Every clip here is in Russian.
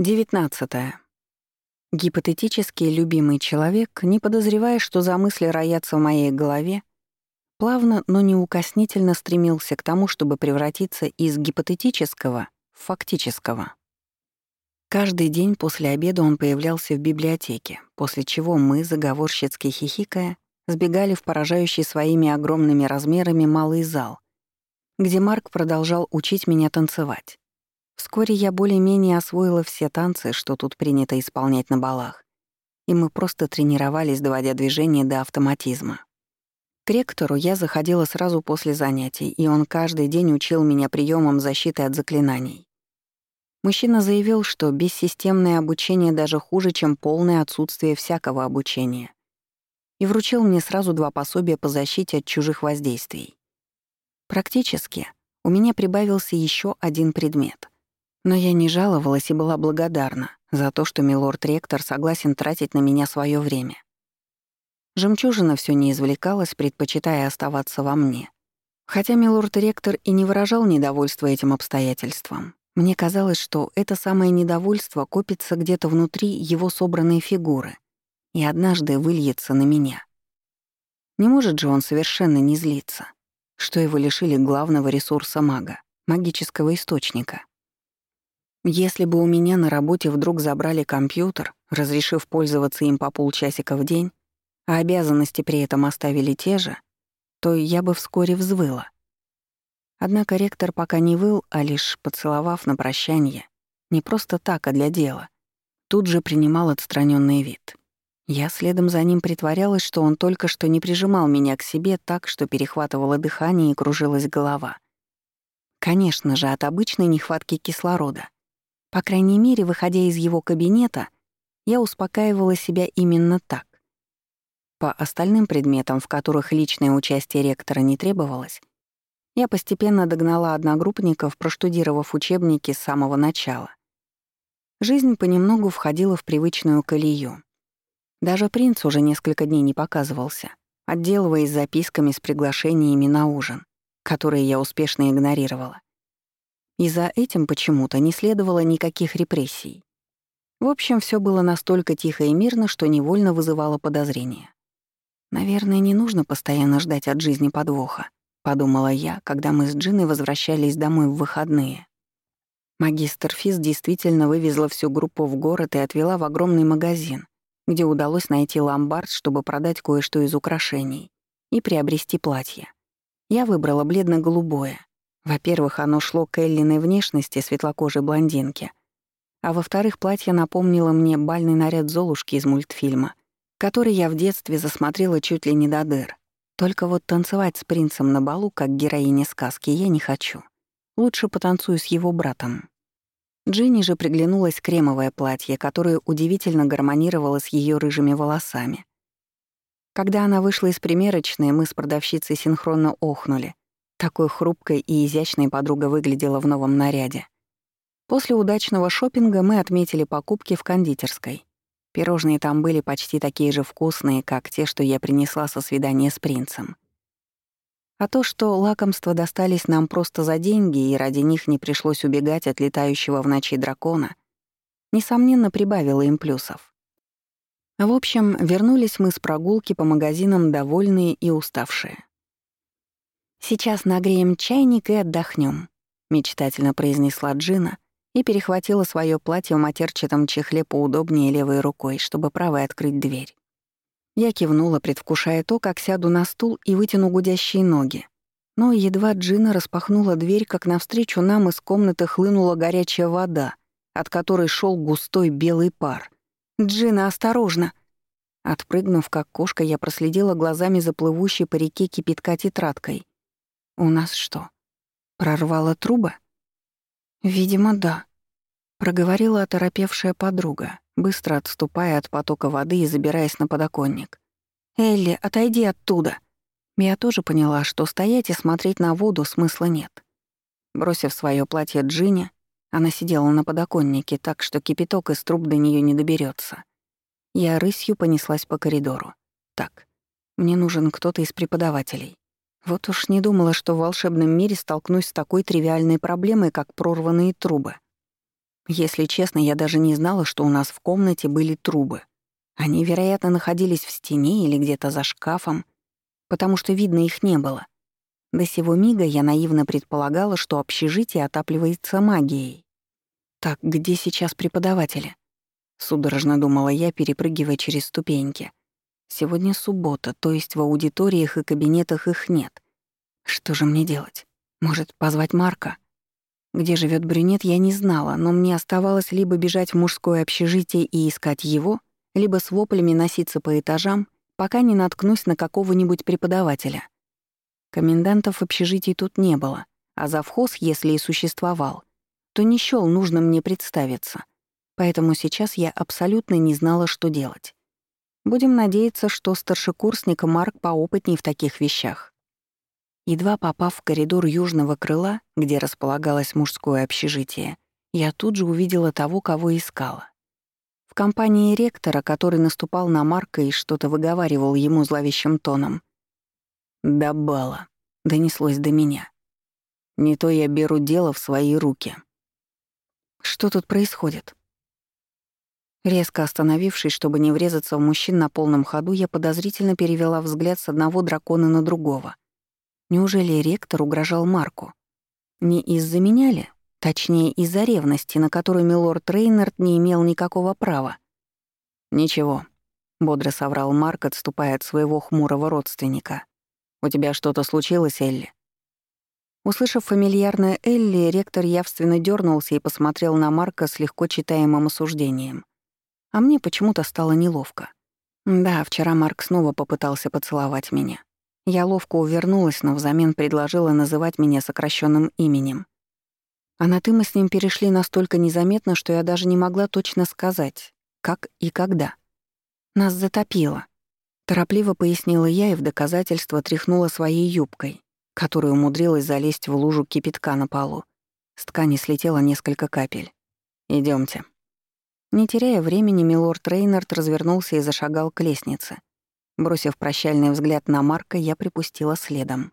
19. Гипотетически любимый человек, не подозревая, что за мысли роятся в моей голове, плавно, но неукоснительно стремился к тому, чтобы превратиться из гипотетического в фактического. Каждый день после обеда он появлялся в библиотеке, после чего мы, заговорщицки хихикая, сбегали в поражающий своими огромными размерами малый зал, где Марк продолжал учить меня танцевать. Вскоре я более-менее освоила все танцы, что тут принято исполнять на балах, и мы просто тренировались, доводя движение до автоматизма. К ректору я заходила сразу после занятий, и он каждый день учил меня приемам защиты от заклинаний. Мужчина заявил, что бессистемное обучение даже хуже, чем полное отсутствие всякого обучения, и вручил мне сразу два пособия по защите от чужих воздействий. Практически у меня прибавился еще один предмет — но я не жаловалась и была благодарна за то, что милорд-ректор согласен тратить на меня свое время. Жемчужина все не извлекалась, предпочитая оставаться во мне. Хотя милорд-ректор и не выражал недовольства этим обстоятельством, мне казалось, что это самое недовольство копится где-то внутри его собранной фигуры и однажды выльется на меня. Не может же он совершенно не злиться, что его лишили главного ресурса мага, магического источника. Если бы у меня на работе вдруг забрали компьютер, разрешив пользоваться им по полчасика в день, а обязанности при этом оставили те же, то я бы вскоре взвыла. Однако ректор пока не выл, а лишь поцеловав на прощание, не просто так, а для дела, тут же принимал отстраненный вид. Я следом за ним притворялась, что он только что не прижимал меня к себе так, что перехватывало дыхание и кружилась голова. Конечно же, от обычной нехватки кислорода. По крайней мере, выходя из его кабинета, я успокаивала себя именно так. По остальным предметам, в которых личное участие ректора не требовалось, я постепенно догнала одногруппников, проштудировав учебники с самого начала. Жизнь понемногу входила в привычную колею. Даже принц уже несколько дней не показывался, отделываясь записками с приглашениями на ужин, которые я успешно игнорировала. И за этим почему-то не следовало никаких репрессий. В общем, все было настолько тихо и мирно, что невольно вызывало подозрения. «Наверное, не нужно постоянно ждать от жизни подвоха», — подумала я, когда мы с Джиной возвращались домой в выходные. Магистр Физ действительно вывезла всю группу в город и отвела в огромный магазин, где удалось найти ломбард, чтобы продать кое-что из украшений и приобрести платье. Я выбрала бледно-голубое, во-первых, оно шло к Эллиной внешности светлокожей блондинки, а во-вторых, платье напомнило мне бальный наряд Золушки из мультфильма, который я в детстве засмотрела чуть ли не до дыр. Только вот танцевать с принцем на балу, как героиня сказки, я не хочу. Лучше потанцую с его братом. Джинни же приглянулось кремовое платье, которое удивительно гармонировало с ее рыжими волосами. Когда она вышла из примерочной, мы с продавщицей синхронно охнули, такой хрупкой и изящной подруга выглядела в новом наряде. После удачного шопинга мы отметили покупки в кондитерской. Пирожные там были почти такие же вкусные, как те, что я принесла со свидания с принцем. А то, что лакомства достались нам просто за деньги и ради них не пришлось убегать от летающего в ночи дракона, несомненно, прибавило им плюсов. В общем, вернулись мы с прогулки по магазинам довольные и уставшие. «Сейчас нагреем чайник и отдохнем», — мечтательно произнесла Джина и перехватила свое платье в матерчатом чехле поудобнее левой рукой, чтобы правой открыть дверь. Я кивнула, предвкушая то, как сяду на стул и вытяну гудящие ноги. Но едва Джина распахнула дверь, как навстречу нам из комнаты хлынула горячая вода, от которой шел густой белый пар. «Джина, осторожно!» Отпрыгнув, как кошка, я проследила глазами за плывущей по реке кипятка тетрадкой — у нас что, прорвало труба? Видимо, да. Проговорила оторопевшая подруга, быстро отступая от потока воды и забираясь на подоконник. «Элли, отойди оттуда!» Я тоже поняла, что стоять и смотреть на воду смысла нет. Бросив свое платье Джинни, она сидела на подоконнике так, что кипяток из труб до нее не доберется. Я рысью понеслась по коридору. Так, мне нужен кто-то из преподавателей. Вот уж не думала, что в волшебном мире столкнусь с такой тривиальной проблемой, как прорванные трубы. Если честно, я даже не знала, что у нас в комнате были трубы. Они, вероятно, находились в стене или где-то за шкафом, потому что видно их не было. До сего мига я наивно предполагала, что общежитие отапливается магией. Так, где сейчас преподаватели? Судорожно думала я, перепрыгивая через ступеньки. Сегодня суббота, то есть в аудиториях и кабинетах их нет. Что же мне делать? Может, позвать Марка? Где живет брюнет, я не знала, но мне оставалось либо бежать в мужское общежитие и искать его, либо с воплями носиться по этажам, пока не наткнусь на какого-нибудь преподавателя. Комендантов общежитий тут не было, а завхоз, если и существовал, то не счёл нужно мне представиться. Поэтому сейчас я абсолютно не знала, что делать. Будем надеяться, что старшекурсник Марк поопытней в таких вещах. Едва попав в коридор южного крыла, где располагалось мужское общежитие, я тут же увидела того, кого искала. В компании ректора, который наступал на Марка и что-то выговаривал ему зловещим тоном. «До бала», — донеслось до меня. «Не то я беру дело в свои руки». «Что тут происходит?» Резко остановившись, чтобы не врезаться в мужчин на полном ходу, я подозрительно перевела взгляд с одного дракона на другого. Неужели ректор угрожал Марку? Не из-за меня ли? Точнее, из-за ревности, на которую милорд Рейнард не имел никакого права. «Ничего», — бодро соврал Марк, отступая от своего хмурого родственника. «У тебя что-то случилось, Элли?» Услышав фамильярное Элли, ректор явственно дернулся и посмотрел на Марка с легко читаемым осуждением. А мне почему-то стало неловко. Да, вчера Марк снова попытался поцеловать меня. Я ловко увернулась, но взамен предложила называть меня сокращенным именем. А на «ты» мы с ним перешли настолько незаметно, что я даже не могла точно сказать, как и когда. Нас затопило. Торопливо пояснила я и в доказательство тряхнула своей юбкой, которая умудрилась залезть в лужу кипятка на полу. С ткани слетело несколько капель. Идемте. Не теряя времени, милорд Рейнард развернулся и зашагал к лестнице. Бросив прощальный взгляд на Марка, я припустила следом.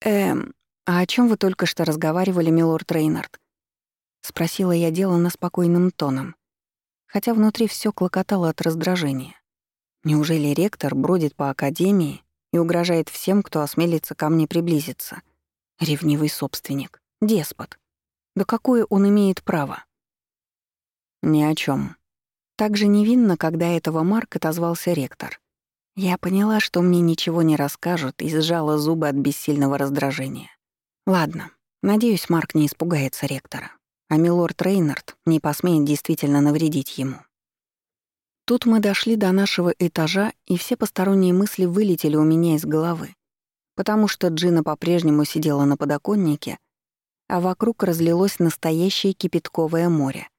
«Эм, а о чем вы только что разговаривали, милорд Рейнард?» — спросила я деланно спокойным тоном, хотя внутри все клокотало от раздражения. Неужели ректор бродит по академии и угрожает всем, кто осмелится ко мне приблизиться? Ревнивый собственник, деспот. Да какое он имеет право? Ни о чем. Так же невинно, когда этого Марк отозвался ректор. Я поняла, что мне ничего не расскажут, и сжала зубы от бессильного раздражения. Ладно, надеюсь, Марк не испугается ректора, а милорд Рейнард не посмеет действительно навредить ему. Тут мы дошли до нашего этажа, и все посторонние мысли вылетели у меня из головы, потому что Джина по-прежнему сидела на подоконнике, а вокруг разлилось настоящее кипятковое море —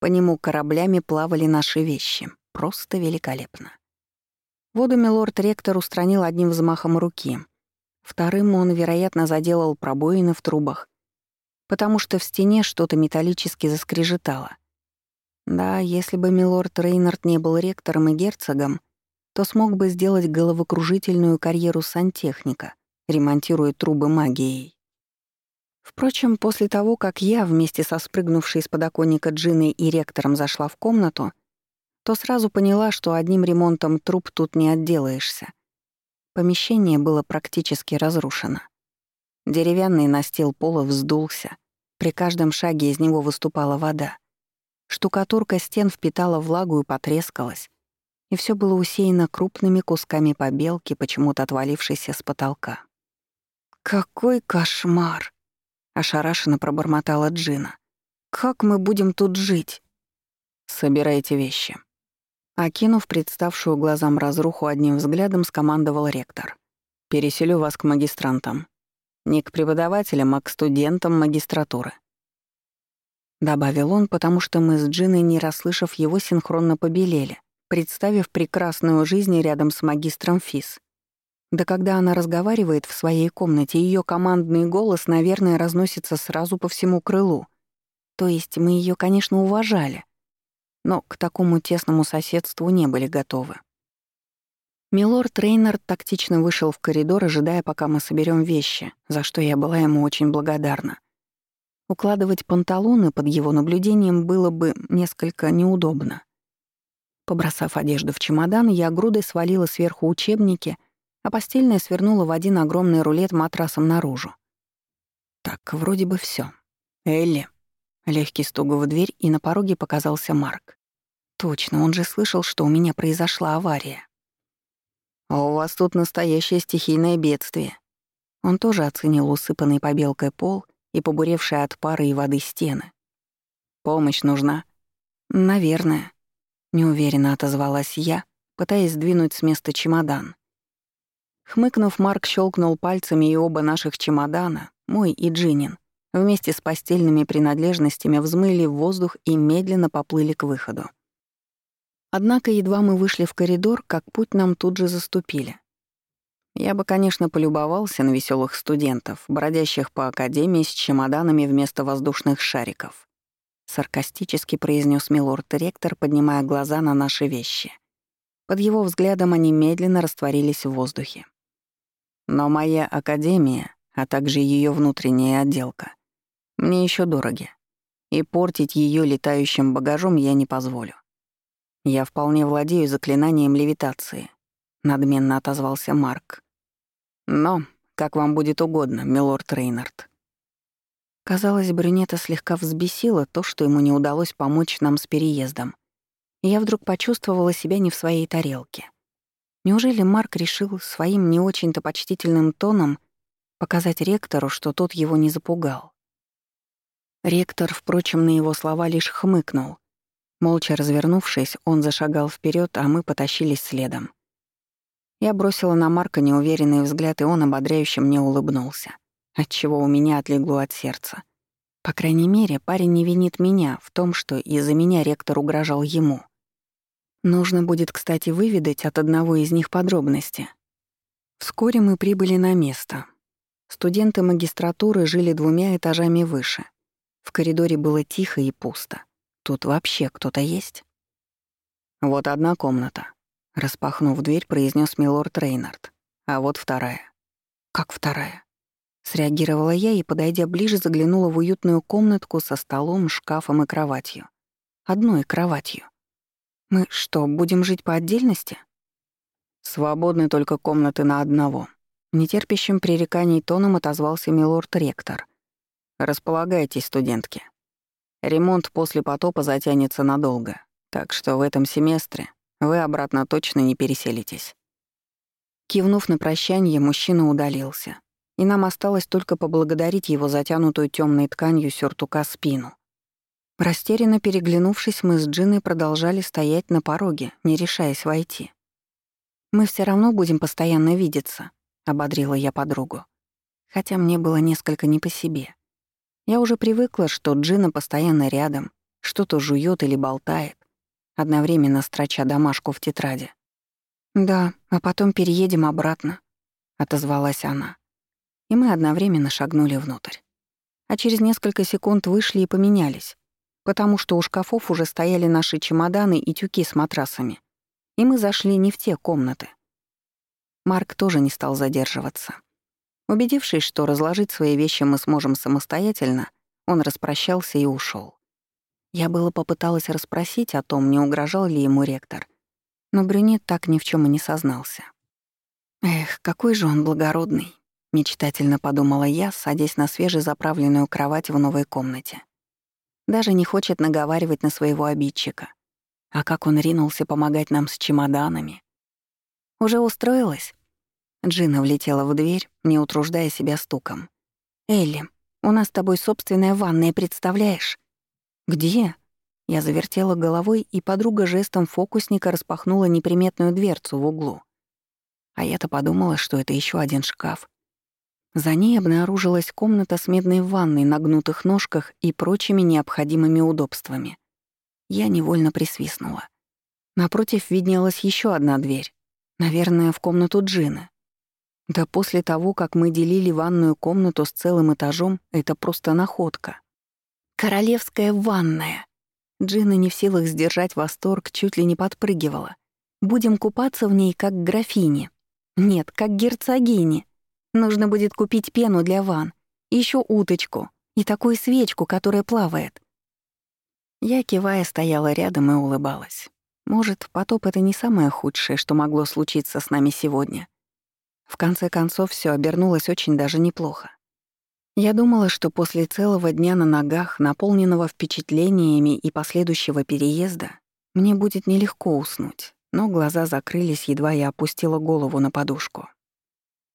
по нему кораблями плавали наши вещи. Просто великолепно. Воду милорд-ректор устранил одним взмахом руки. Вторым он, вероятно, заделал пробоины в трубах, потому что в стене что-то металлически заскрежетало. Да, если бы милорд Рейнард не был ректором и герцогом, то смог бы сделать головокружительную карьеру сантехника, ремонтируя трубы магией. Впрочем, после того, как я вместе со спрыгнувшей из подоконника Джиной и ректором зашла в комнату, то сразу поняла, что одним ремонтом труб тут не отделаешься. Помещение было практически разрушено. Деревянный настил пола вздулся, при каждом шаге из него выступала вода. Штукатурка стен впитала влагу и потрескалась, и все было усеяно крупными кусками побелки, почему-то отвалившейся с потолка. «Какой кошмар!» — ошарашенно пробормотала Джина. «Как мы будем тут жить?» «Собирайте вещи». Окинув представшую глазам разруху одним взглядом, скомандовал ректор. «Переселю вас к магистрантам. Не к преподавателям, а к студентам магистратуры». Добавил он, потому что мы с Джиной, не расслышав его, синхронно побелели, представив прекрасную жизнь рядом с магистром ФИС. Да когда она разговаривает в своей комнате, ее командный голос, наверное, разносится сразу по всему крылу. То есть мы ее, конечно, уважали, но к такому тесному соседству не были готовы. Милорд Рейнард тактично вышел в коридор, ожидая, пока мы соберем вещи, за что я была ему очень благодарна. Укладывать панталоны под его наблюдением было бы несколько неудобно. Побросав одежду в чемодан, я грудой свалила сверху учебники, а постельное свернула в один огромный рулет матрасом наружу. Так, вроде бы все. «Элли!» Легкий стук в дверь, и на пороге показался Марк. Точно, он же слышал, что у меня произошла авария. «А у вас тут настоящее стихийное бедствие». Он тоже оценил усыпанный побелкой пол и побуревшие от пары и воды стены. «Помощь нужна?» «Наверное», Неуверенно отозвалась я, пытаясь сдвинуть с места чемодан. Хмыкнув, Марк щелкнул пальцами, и оба наших чемодана, мой и Джинин, вместе с постельными принадлежностями взмыли в воздух и медленно поплыли к выходу. Однако едва мы вышли в коридор, как путь нам тут же заступили. Я бы, конечно, полюбовался на веселых студентов, бродящих по академии с чемоданами вместо воздушных шариков саркастически произнес милорд-ректор, поднимая глаза на наши вещи. Под его взглядом они медленно растворились в воздухе. Но моя академия, а также ее внутренняя отделка, мне еще дороги, и портить ее летающим багажом я не позволю. Я вполне владею заклинанием левитации, надменно отозвался Марк. Но, как вам будет угодно, милорд Рейнард. Казалось, брюнета слегка взбесило то, что ему не удалось помочь нам с переездом. Я вдруг почувствовала себя не в своей тарелке. Неужели Марк решил своим не очень-то почтительным тоном показать ректору, что тот его не запугал? Ректор, впрочем, на его слова лишь хмыкнул. Молча развернувшись, он зашагал вперед, а мы потащились следом. Я бросила на Марка неуверенный взгляд, и он ободряюще мне улыбнулся отчего у меня отлегло от сердца. По крайней мере, парень не винит меня в том, что из-за меня ректор угрожал ему. Нужно будет, кстати, выведать от одного из них подробности. Вскоре мы прибыли на место. Студенты магистратуры жили двумя этажами выше. В коридоре было тихо и пусто. Тут вообще кто-то есть? Вот одна комната. Распахнув дверь, произнес милорд Рейнард. А вот вторая. Как вторая? Среагировала я и, подойдя ближе, заглянула в уютную комнатку со столом, шкафом и кроватью. Одной кроватью. Мы что, будем жить по отдельности? Свободны только комнаты на одного. Нетерпящим пререканий тоном отозвался милорд-ректор. Располагайтесь, студентки. Ремонт после потопа затянется надолго, так что в этом семестре вы обратно точно не переселитесь. Кивнув на прощание, мужчина удалился, и нам осталось только поблагодарить его затянутую темной тканью сюртука спину. Растерянно переглянувшись, мы с Джиной продолжали стоять на пороге, не решаясь войти. «Мы все равно будем постоянно видеться», — ободрила я подругу. Хотя мне было несколько не по себе. Я уже привыкла, что Джина постоянно рядом, что-то жует или болтает, одновременно строча домашку в тетради. «Да, а потом переедем обратно», — отозвалась она и мы одновременно шагнули внутрь. А через несколько секунд вышли и поменялись, потому что у шкафов уже стояли наши чемоданы и тюки с матрасами, и мы зашли не в те комнаты. Марк тоже не стал задерживаться. Убедившись, что разложить свои вещи мы сможем самостоятельно, он распрощался и ушел. Я было попыталась расспросить о том, не угрожал ли ему ректор, но брюнет так ни в чем и не сознался. Эх, какой же он благородный. Мечтательно подумала я, садясь на свежезаправленную кровать в новой комнате. Даже не хочет наговаривать на своего обидчика. А как он ринулся помогать нам с чемоданами. «Уже устроилась?» Джина влетела в дверь, не утруждая себя стуком. «Элли, у нас с тобой собственная ванная, представляешь?» «Где?» Я завертела головой, и подруга жестом фокусника распахнула неприметную дверцу в углу. А я-то подумала, что это еще один шкаф, за ней обнаружилась комната с медной ванной на гнутых ножках и прочими необходимыми удобствами. Я невольно присвистнула. Напротив виднелась еще одна дверь. Наверное, в комнату Джины. Да после того, как мы делили ванную комнату с целым этажом, это просто находка. Королевская ванная. Джина не в силах сдержать восторг, чуть ли не подпрыгивала. Будем купаться в ней как графини. Нет, как герцогини. Нужно будет купить пену для ванн, еще уточку. И такую свечку, которая плавает. Я, кивая, стояла рядом и улыбалась. Может, потоп — это не самое худшее, что могло случиться с нами сегодня. В конце концов, все обернулось очень даже неплохо. Я думала, что после целого дня на ногах, наполненного впечатлениями и последующего переезда, мне будет нелегко уснуть, но глаза закрылись, едва я опустила голову на подушку.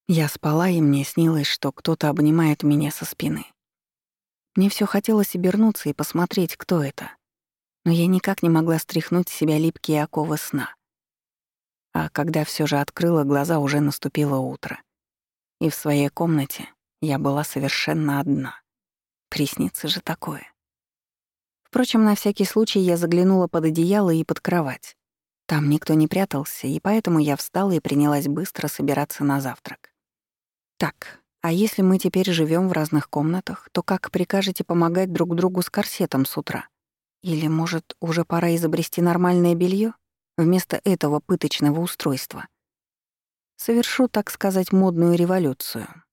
Я спала, и мне снилось, что кто-то обнимает меня со спины. Мне все хотелось обернуться и посмотреть, кто это. Но я никак не могла стряхнуть с себя липкие оковы сна. А когда все же открыла глаза, уже наступило утро. И в своей комнате я была совершенно одна. Приснится же такое. Впрочем, на всякий случай я заглянула под одеяло и под кровать. Там никто не прятался, и поэтому я встала и принялась быстро собираться на завтрак. Так, а если мы теперь живем в разных комнатах, то как прикажете помогать друг другу с корсетом с утра? Или, может, уже пора изобрести нормальное белье вместо этого пыточного устройства? Совершу, так сказать, модную революцию.